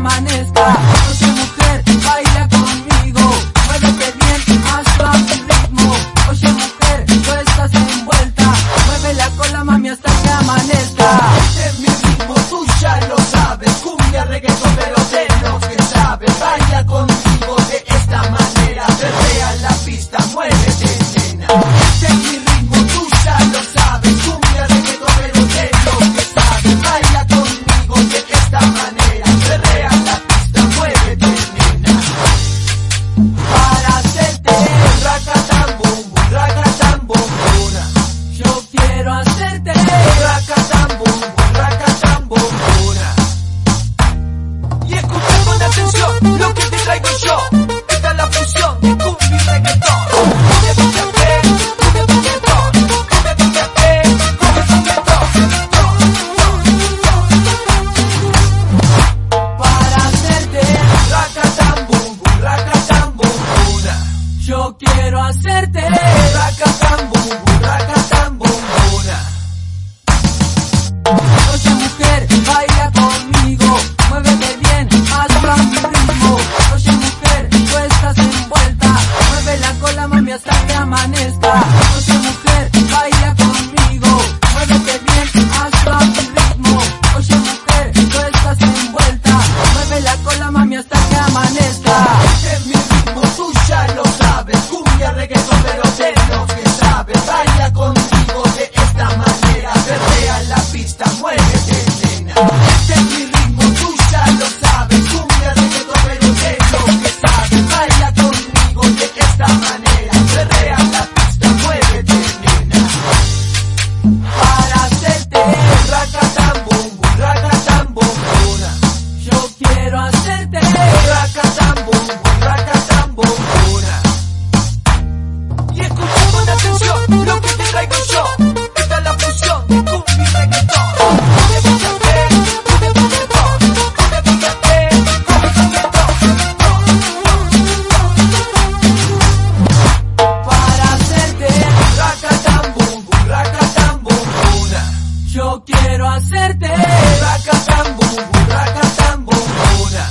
amanezca. Hacerte complacerte. Racatambum, racatambum, Oye mujer, baila conmigo, muévete bien, hazla mi ritmo. Oye mujer, tú estás envuelta, mueve la cola mami hasta que amanezca. Oye mujer, baila conmigo, muévete bien, hazla mi ritmo. Oye mujer, tú estás envuelta, mueve la cola mami hasta que amanezca. money. complacerte. Racatambo, racatambo, una.